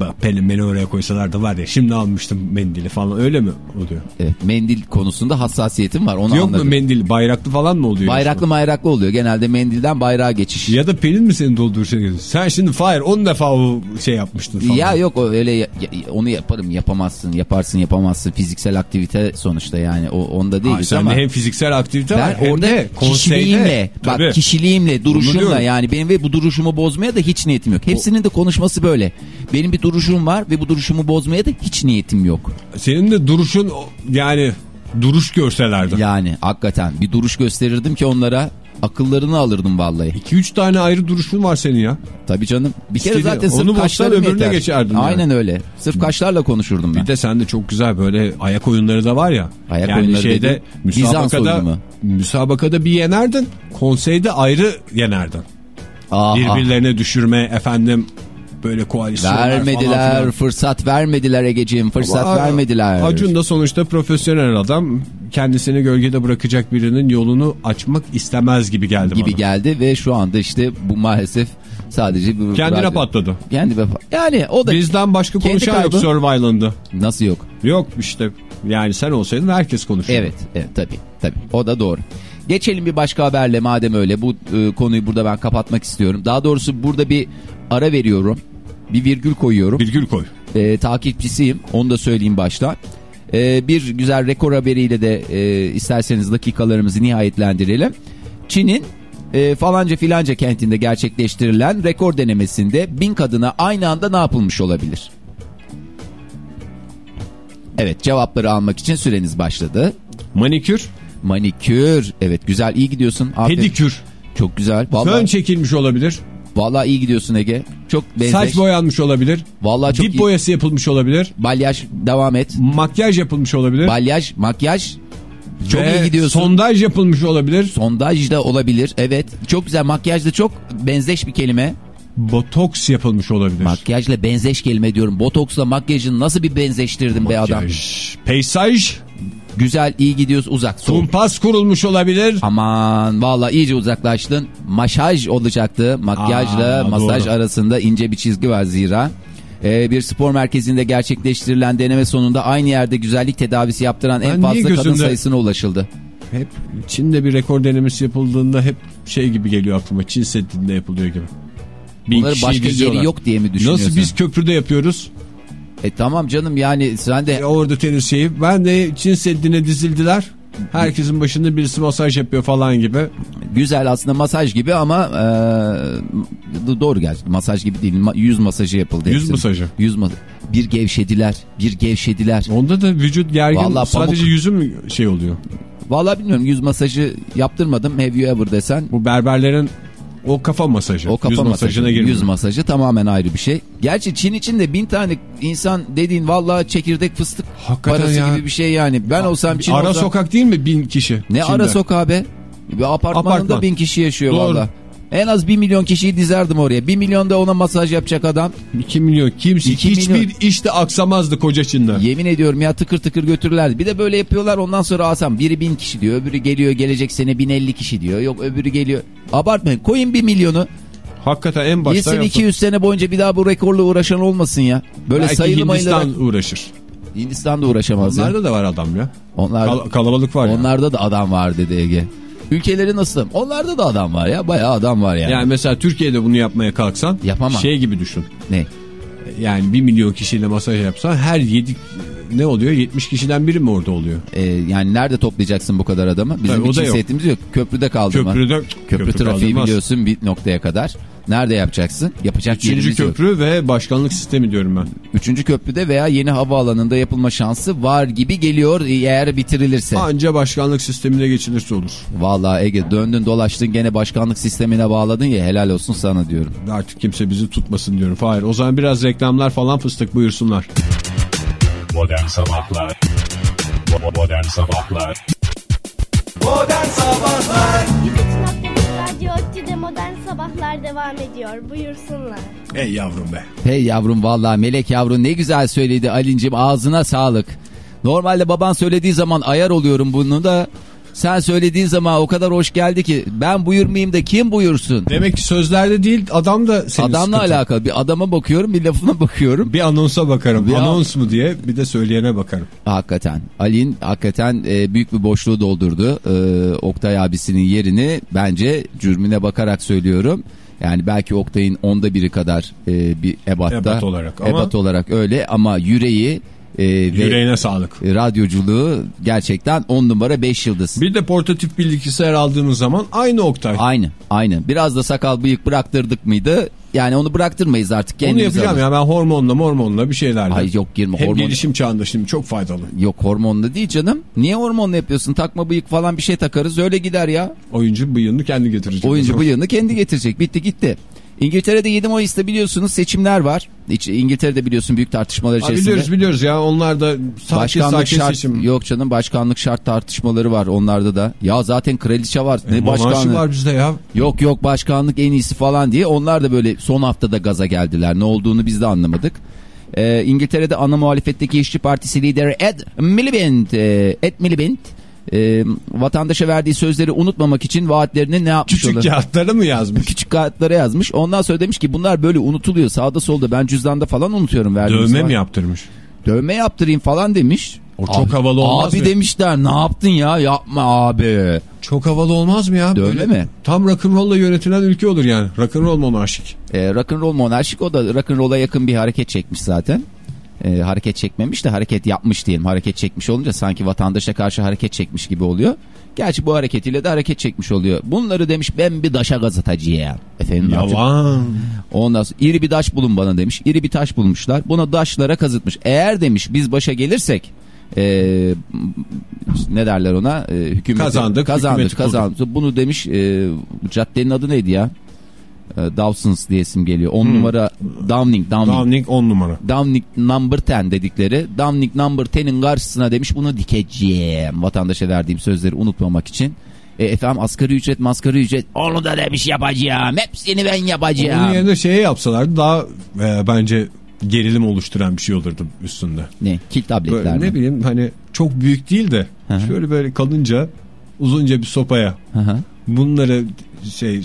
Bak beni oraya koysalar da var ya şimdi almıştım mendili falan öyle mi oluyor? Evet, mendil konusunda hassasiyetim var onu Yok anladım. mu mendil bayraklı falan mı oluyor? Bayraklı mayraklı oluyor. Genelde mendilden bayrağa geçiş. Ya, Ya da Pelin mi senin dolduruşa Sen şimdi Fahir 10 defa o şey yapmıştın falan. yok o öyle ya- ya- onu yaparım yapamazsın yaparsın yapamazsın fiziksel aktivite sonuçta yani o onda değiliz sende ama hem fiziksel aktivite var ben hem orada de konseyde. kişiliğimle bak Tabii. kişiliğimle duruşumla yani benim ve bu duruşumu bozmaya da hiç niyetim yok. Hepsinin de konuşması böyle. Benim bir duruşum var ve bu duruşumu bozmaya da hiç niyetim yok. Senin de duruşun yani duruş görselerdi. Yani hakikaten bir duruş gösterirdim ki onlara akıllarını alırdım vallahi. 2-3 tane ayrı duruşun var senin ya. Tabii canım. Bir kere İstediğin- zaten sırf onu kaşlarım öbürüne yeter. geçerdin yani. Aynen öyle. Sırf kaşlarla konuşurdum ben. Bir de sende çok güzel böyle ayak oyunları da var ya. Ayak yani oyunları şeyde dedi, Bizans müsabakada, müsabakada bir yenerdin. Konseyde ayrı yenerdin. Aha. Birbirlerine düşürme efendim böyle koalisyonlar falan Vermediler, filan. fırsat vermediler Egeciğim, fırsat Ama vermediler. Acun da sonuçta profesyonel adam. Kendisini gölgede bırakacak birinin yolunu açmak istemez gibi geldi gibi bana. geldi ve şu anda işte bu maalesef sadece bir Kendine radyo- patladı. Kendi ve yani o da Bizden başka Kendi konuşan yok kaybı. Survival'ında. nasıl yok? Yok işte yani sen olsaydın herkes konuşuyor. Evet, evet tabii tabii. O da doğru. Geçelim bir başka haberle madem öyle. Bu e, konuyu burada ben kapatmak istiyorum. Daha doğrusu burada bir ara veriyorum. Bir virgül koyuyorum. Virgül koy. E, takipçisiyim. Onu da söyleyeyim başta. E, bir güzel rekor haberiyle de e, isterseniz dakikalarımızı nihayetlendirelim. Çin'in e, falanca filanca kentinde gerçekleştirilen rekor denemesinde bin kadına aynı anda ne yapılmış olabilir? Evet cevapları almak için süreniz başladı. Manikür, Manikür. Evet güzel iyi gidiyorsun. Aferin. pedikür, Çok güzel. fön Vallahi, çekilmiş olabilir. vallahi iyi gidiyorsun Ege. Çok benzeş. Saç boyanmış olabilir. Vallahi çok Dip iyi. boyası yapılmış olabilir. Balyaj devam et. Makyaj yapılmış olabilir. Balyaj, makyaj. Çok Ve iyi gidiyorsun. Sondaj yapılmış olabilir. Sondaj da olabilir. Evet. Çok güzel. Makyaj da çok benzeş bir kelime. Botoks yapılmış olabilir. Makyajla benzeş kelime diyorum. Botoksla makyajın nasıl bir benzeştirdin be adam. Makyaj. Peysaj. Güzel, iyi gidiyorsun. Uzak. Soğuk. Kumpas kurulmuş olabilir. Aman valla iyice uzaklaştın. Maşaj olacaktı. Makyajla Aa, masaj doğru. arasında ince bir çizgi var zira. Ee, bir spor merkezinde gerçekleştirilen deneme sonunda aynı yerde güzellik tedavisi yaptıran en Ben niye fazla kadın sayısına ulaşıldı. Hep Çin'de bir rekor denemesi yapıldığında hep şey gibi geliyor aklıma. Çin Seddi'nde yapılıyor gibi. Bin kişiyi başka yeri yok diye mi düşünüyorsun? Nasıl biz köprüde yapıyoruz? E tamam canım yani sen de E, orada tenis şeyi. Ben de Çin Seddi'ne dizildiler. Herkesin başında birisi masaj yapıyor falan gibi. güzel aslında masaj gibi ama e, doğru gerçi masaj gibi değil yüz masajı yapıldı. Yüz hepsinin. masajı. Yüz ma bir gevşediler bir gevşediler. Onda da vücut gergin. Vallahi sadece pamuk. yüzü mü şey oluyor? Vallahi bilmiyorum yüz masajı yaptırmadım have you ever desen. Bu berberlerin o kafa masajı. O kafa yüz masajı, masajına girmiyor. yüz masajı tamamen ayrı bir şey. Gerçi Çin içinde bin tane insan dediğin vallahi çekirdek fıstık Hakikaten parası ya. gibi bir şey yani. Ben olsam Çin Ara olsam- sokak değil mi bin kişi? Ne Çin'de? ara sokağı be? Bir apartmanında Apartman. bin kişi yaşıyor Doğru. valla. En az bir milyon kişiyi dizerdim oraya. Bir milyon da ona masaj yapacak adam. 2 milyon. Kimse İki hiçbir milyon. işte aksamazdı koca Çin'de. Yemin ediyorum ya tıkır tıkır götürürlerdi. Bir de böyle yapıyorlar ondan sonra alsam biri bin kişi diyor. Öbürü geliyor gelecek sene bin elli kişi diyor. Yok öbürü geliyor. Abartmayın koyun bir milyonu. Hakikaten en başta yaptı. 200 sene boyunca bir daha bu rekorla uğraşan olmasın ya. Böyle Belki sayılı Hindistan mayılı. uğraşır. Hindistan'da uğraşamaz ya. Onlarda da var adam ya. Onlar, Kal- kalabalık var ya. onlarda da adam var dedi Ege. Ülkeleri nasıl? Onlarda da adam var ya. Bayağı adam var yani. Yani mesela Türkiye'de bunu yapmaya kalksan Yapamam. şey gibi düşün. Ne? Yani 1 milyon kişiyle masaj yapsan her 7 ne oluyor? 70 kişiden biri mi orada oluyor? Ee, yani nerede toplayacaksın bu kadar adamı? Bizim Tabii, hiç da yok. yok. Köprüde kaldı mı? Köprüde Köprü, trafiği kaldırmaz. biliyorsun bir noktaya kadar. Nerede yapacaksın? Yapacak Üçüncü yerimiz yok. köprü ve başkanlık sistemi diyorum ben. Üçüncü köprüde veya yeni havaalanında yapılma şansı var gibi geliyor eğer bitirilirse. Anca başkanlık sistemine geçilirse olur. Vallahi Ege döndün dolaştın gene başkanlık sistemine bağladın ya helal olsun sana diyorum. Artık kimse bizi tutmasın diyorum. Hayır o zaman biraz reklamlar falan fıstık buyursunlar. Modern Sabahlar Modern Sabahlar Modern Sabahlar Radyo Otti'de modern sabahlar devam ediyor. Buyursunlar. Ey yavrum be. Hey yavrum vallahi melek yavrum ne güzel söyledi Alincim ağzına sağlık. Normalde baban söylediği zaman ayar oluyorum bunu da sen söylediğin zaman o kadar hoş geldi ki ben buyurmayayım da kim buyursun? Demek ki sözlerde değil adam da senin Adamla sıkıntın. alakalı bir adama bakıyorum bir lafına [LAUGHS] bakıyorum. Bir anonsa bakarım. Bir an- Anons mu diye bir de söyleyene bakarım. Hakikaten Ali'nin hakikaten e, büyük bir boşluğu doldurdu. E, Oktay abisinin yerini bence cürmüne bakarak söylüyorum. Yani belki Oktay'ın onda biri kadar e, bir ebatta. Ebat olarak ama- Ebat olarak öyle ama yüreği e, ve Yüreğine sağlık. radyoculuğu gerçekten 10 numara 5 yıldız. Bir de portatif bilgisayar aldığımız zaman aynı Oktay. Aynı aynı. Biraz da sakal bıyık bıraktırdık mıydı? Yani onu bıraktırmayız artık Onu kendimiz yapacağım alırız. ya ben hormonla hormonla bir şeylerle. Ay yok girme Hem hormon. gelişim çağında şimdi çok faydalı. Yok hormonla değil canım. Niye hormonla yapıyorsun? Takma bıyık falan bir şey takarız öyle gider ya. Oyuncu bıyığını kendi getirecek. Oyuncu bıyığını kendi getirecek. Bitti gitti. İngiltere'de 7 Mayıs'ta biliyorsunuz seçimler var. İngiltere'de biliyorsun büyük tartışmalar Ha, içerisinde. biliyoruz biliyoruz ya onlar da sakin Başkanlık sakin şart seçim. yok canım başkanlık şart tartışmaları var onlarda da. Ya zaten kraliçe var. E, ne başkanlığı? var bizde ya. Yok yok başkanlık en iyisi falan diye. Onlar da böyle son haftada gaza geldiler. Ne olduğunu biz de anlamadık. Ee, İngiltere'de ana muhalefetteki İşçi Partisi lideri Ed Miliband, e, Ed Miliband e, vatandaşa verdiği sözleri unutmamak için vaatlerini ne yapmış Küçük olur? kağıtlara mı yazmış? [LAUGHS] Küçük kağıtlara yazmış. Ondan sonra demiş ki bunlar böyle unutuluyor. Sağda solda ben cüzdanda falan unutuyorum Dövme vaat. mi yaptırmış? Dövme yaptırayım falan demiş. O çok havalı olmaz Abi mı? demişler ne yaptın ya yapma abi. Çok havalı olmaz mı ya? Dövme mi? Tam rock'n'roll'la yönetilen ülke olur yani. Rock'n'roll monarşik. E, rock'n'roll monarşik o da rock'n'roll'a yakın bir hareket çekmiş zaten. E, hareket çekmemiş de hareket yapmış diyelim. Hareket çekmiş olunca sanki vatandaşa karşı hareket çekmiş gibi oluyor. Gerçi bu hareketiyle de hareket çekmiş oluyor. Bunları demiş ben bir daşa gazeteciyim. Efendim artık- Yalan. Ondan sonra iri bir taş bulun bana demiş. İri bir taş bulmuşlar. Buna daşlara kazıtmış. Eğer demiş biz başa gelirsek e, ne derler ona e, hükümeti Kazandık, kazandık hükümeti kazandık. Bunu demiş e, caddenin adı neydi ya? E, Dawson's diye isim geliyor. 10 numara Downing Downing. Downing 10 numara. Downing number 10 dedikleri. Downing number 10'in karşısına demiş bunu dikeceğim. Vatandaşa verdiğim sözleri unutmamak için. E, efendim asgari ücret masgari ücret onu da demiş yapacağım. Hepsini ben yapacağım. Onun yerine şeye yapsalardı daha e, bence gerilim oluşturan bir şey olurdu üstünde. Ne? Kil tabletler Böyle mi? ne bileyim hani çok büyük değil de Hı hı. şöyle böyle kalınca uzunca bir sopaya Hı hı. bunları şey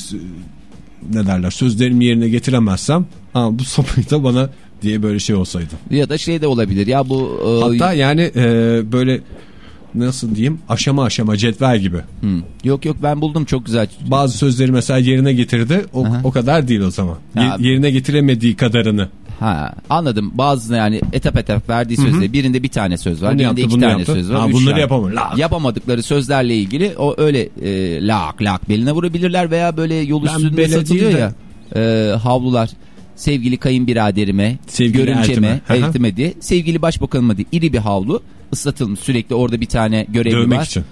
ne derler sözlerimi yerine getiremezsem ha, bu sopayı da bana diye böyle şey olsaydı. Ya da şey de olabilir ya bu e, Hatta yani e, böyle nasıl diyeyim aşama aşama cetvel gibi. Hı. yok yok ben buldum çok güzel. Bazı sözleri mesela yerine getirdi o, Aha. o kadar değil o zaman. Ye- yerine getiremediği kadarını. Ha anladım. Bazı yani etap etap verdiği sözde birinde bir tane söz var, Bunu birinde yaptı, iki tane yaptı. söz var. Ha, üç bunları yapamam. Lak. Yapamadıkları sözlerle ilgili o öyle e, lak lak beline vurabilirler veya böyle yol üstünde satılıyor de- ya e, havlular. Sevgili kayınbiraderime, Sevgili görümceme, eltime. Diye, sevgili başbakanıma diye iri bir havlu ıslatılmış. Sürekli orada bir tane görevli Dövmek var. için.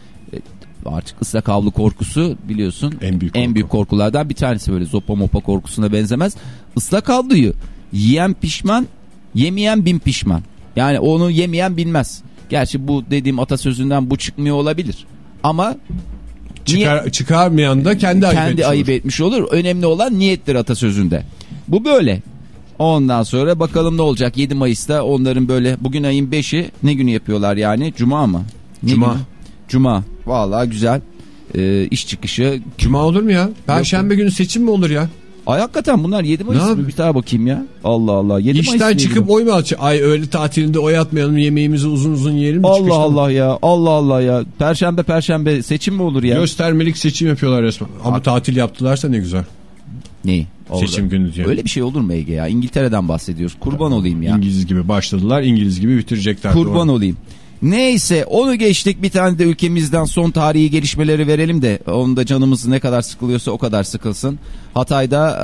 Artık ıslak havlu korkusu biliyorsun En büyük korku. korkulardan bir tanesi böyle zopa mopa korkusuna benzemez. Islak havluyu yiyen pişman, yemeyen bin pişman. Yani onu yemeyen bilmez. Gerçi bu dediğim atasözünden bu çıkmıyor olabilir. Ama Çıkar, çıkarmayan da kendi, ayıp kendi etmiş ayıp etmiş olur. Önemli olan niyettir atasözünde. Bu böyle. Ondan sonra bakalım ne olacak 7 Mayıs'ta onların böyle bugün ayın 5'i ne günü yapıyorlar yani Cuma mı? Ne Cuma. günü? Cuma. Vallahi güzel. Ee, iş çıkışı Cuma olur mu ya? Perşembe günü seçim mi olur ya? Ay hakikaten bunlar 7 Mayıs mı? Bir daha bakayım ya. Allah Allah. 7 Mayıs İşten diye çıkıp oy mu atacak? Ay öğle tatilinde oy atmayalım yemeğimizi uzun uzun yiyelim. Allah çıkışta mı? Allah ya. Allah Allah ya. Perşembe perşembe seçim mi olur ya? Göstermelik seçim yapıyorlar resmen. Ama tatil yaptılarsa ne güzel. Neyi? Orada. Seçim günü diye. Öyle bir şey olur mu Ege ya? İngiltere'den bahsediyoruz. Kurban olayım ya. İngiliz gibi başladılar İngiliz gibi bitirecekler. Kurban Doğru. olayım. Neyse onu geçtik bir tane de ülkemizden son tarihi gelişmeleri verelim de onun da canımız ne kadar sıkılıyorsa o kadar sıkılsın. Hatay'da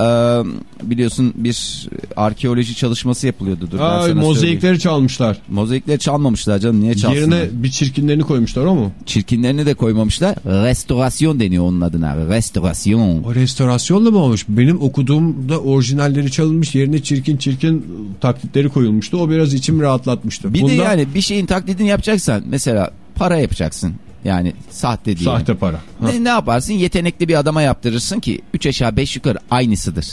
e, biliyorsun bir arkeoloji çalışması yapılıyordu. Dur, Ay, sana söyleyeyim. mozaikleri çalmışlar. Mozaikleri çalmamışlar canım niye çalsınlar? Yerine bir çirkinlerini koymuşlar o mu? Çirkinlerini de koymamışlar. Restorasyon deniyor onun adına. Restorasyon. O restorasyonla mı olmuş? Benim okuduğumda orijinalleri çalınmış yerine çirkin çirkin taklitleri koyulmuştu. O biraz içimi rahatlatmıştı. Bir de Bunda yani bir şeyin taklidini yapacaksan mesela para yapacaksın. Yani sahte diye. sahte para. Ne, ne yaparsın? Yetenekli bir adama yaptırırsın ki 3 aşağı 5 yukarı aynısıdır.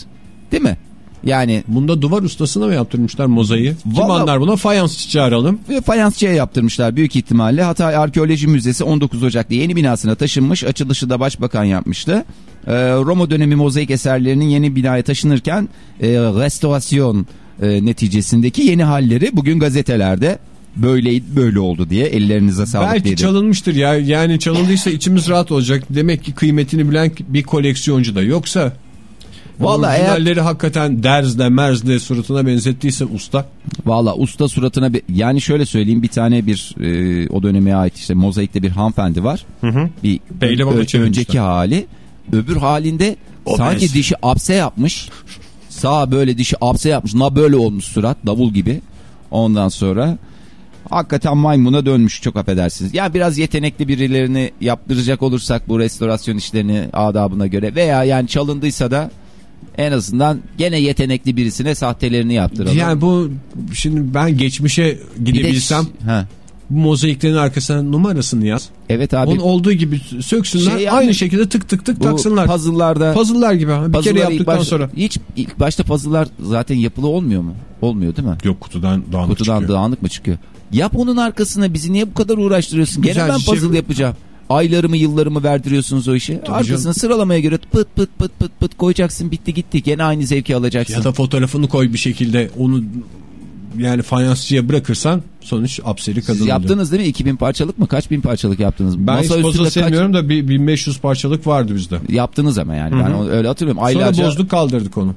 Değil mi? Yani Bunda duvar ustasına mı yaptırmışlar mozayı? Kim Vallahi- anlar buna? Fayansçı çağıralım. ve fayansçıya yaptırmışlar büyük ihtimalle. Hatay Arkeoloji Müzesi 19 Ocak'ta yeni binasına taşınmış. Açılışı da başbakan yapmıştı. Ee, Roma dönemi mozaik eserlerinin yeni binaya taşınırken e, restorasyon e, neticesindeki yeni halleri bugün gazetelerde böyleydi böyle oldu diye ellerinize sağlık Belki diyelim. çalınmıştır ya. Yani çalındıysa içimiz rahat olacak. Demek ki kıymetini bilen bir koleksiyoncu da. Yoksa Vallahi eğer hakikaten derzle merzle suratına benzettiyse usta. Valla usta suratına bir, yani şöyle söyleyeyim bir tane bir e, o döneme ait işte mozaikte bir hanımefendi var. Bir Pehlivana ö- önceki hali öbür halinde sanki dişi apse yapmış. Sağ böyle dişi apse yapmış. Na böyle olmuş surat davul gibi. Ondan sonra hakikaten maymuna dönmüş çok affedersiniz. Yani biraz yetenekli birilerini yaptıracak olursak bu restorasyon işlerini adabına göre veya yani çalındıysa da en azından gene yetenekli birisine sahtelerini yaptıralım. Yani bu şimdi ben geçmişe de- gidebilsem Ha. bu mozaiklerin arkasına numarasını yaz. Evet abi. Onun olduğu gibi söksünler. Şey yani- aynı şekilde tık tık tık bu taksınlar. puzzle'larda Puzzle'lar gibi. Bir kere puzzle'lar ilk yaptıktan baş- sonra. hiç ilk başta puzzle'lar zaten yapılı olmuyor mu? Olmuyor değil mi? Yok kutudan dağınık Kutudan çıkıyor. dağınık mı çıkıyor? Yap onun arkasına bizi niye bu kadar uğraştırıyorsun? Gene ben bir şey- puzzle yapacağım. Aylarımı yıllarımı verdiriyorsunuz o işe. Arkasına canım. sıralamaya göre pıt pıt pıt pıt pıt koyacaksın bitti gitti. Gene aynı zevki alacaksın. Ya da fotoğrafını koy bir şekilde onu yani fayansçıya bırakırsan sonuç apseri kadın Siz yaptınız değil mi? 2000 parçalık mı? Kaç bin parçalık yaptınız? Ben hiç üstünde puzzle kaç- sevmiyorum da bir 1500 parçalık vardı bizde. Yaptınız ama yani. Ben onu öyle hatırlıyorum. Sonra Aylarca bozduk kaldırdık onu.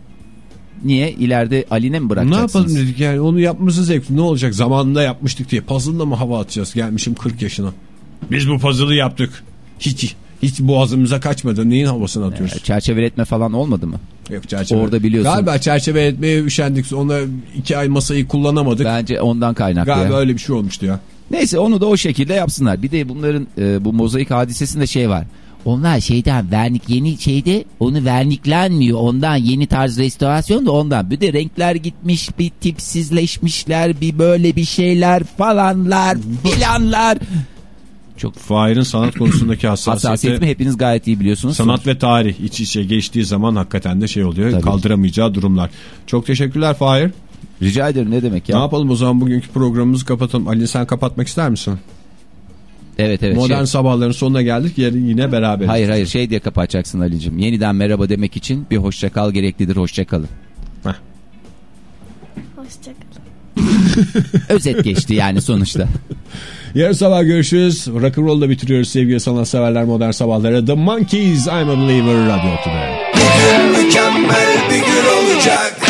Niye? ileride Aline mi Ne bırakacaksınız? yapalım dedik yani onu yapması zevkli ne olacak zamanında yapmıştık diye puzzle'la mı hava atacağız gelmişim 40 yaşına. Biz bu puzzle'ı yaptık. Hiç hiç boğazımıza kaçmadı neyin havasını atıyoruz. Çerçeveletme falan olmadı mı? Yok çerçeve. Orada biliyorsun. Galiba çerçeve etmeye üşendik ona iki ay masayı kullanamadık. Bence ondan kaynaklı. ya. Galiba öyle bir şey olmuştu ya. Neyse onu da o şekilde yapsınlar. Bir de bunların e, bu mozaik hadisesinde şey var. Onlar şeyden vernik yeni şeyde onu verniklenmiyor. Ondan yeni tarz restorasyon da ondan. Bir de renkler gitmiş bir tipsizleşmişler bir böyle bir şeyler falanlar [LAUGHS] filanlar. Çok Fahir'in sanat [CLEARS THROAT] konusundaki hassasiyeti hassasiyetimi hepiniz gayet iyi biliyorsunuz. sanat ve tarih iç içe geçtiği zaman hakikaten de şey oluyor Tabii. kaldıramayacağı durumlar. Çok teşekkürler Fahir. Rica ederim ne demek ya. Ne yapalım o zaman bugünkü programımızı kapatalım. Ali sen kapatmak ister misin? Evet evet. Modern şey- sabahların sonuna geldik. Yarın yine beraber. Hayır hayır şey diye kapatacaksın Ali'cim. Yeniden merhaba demek için bir hoşça kal gereklidir. Hoşça kalın. Hoşçakalın. [LAUGHS] Özet geçti yani sonuçta. [LAUGHS] Yarın sabah görüşürüz. Rock'n'roll'da bitiriyoruz sevgili sanatseverler modern sabahları. The Monkeys I'm a Believer Radyo Tübe. Mükemmel bir gün olacak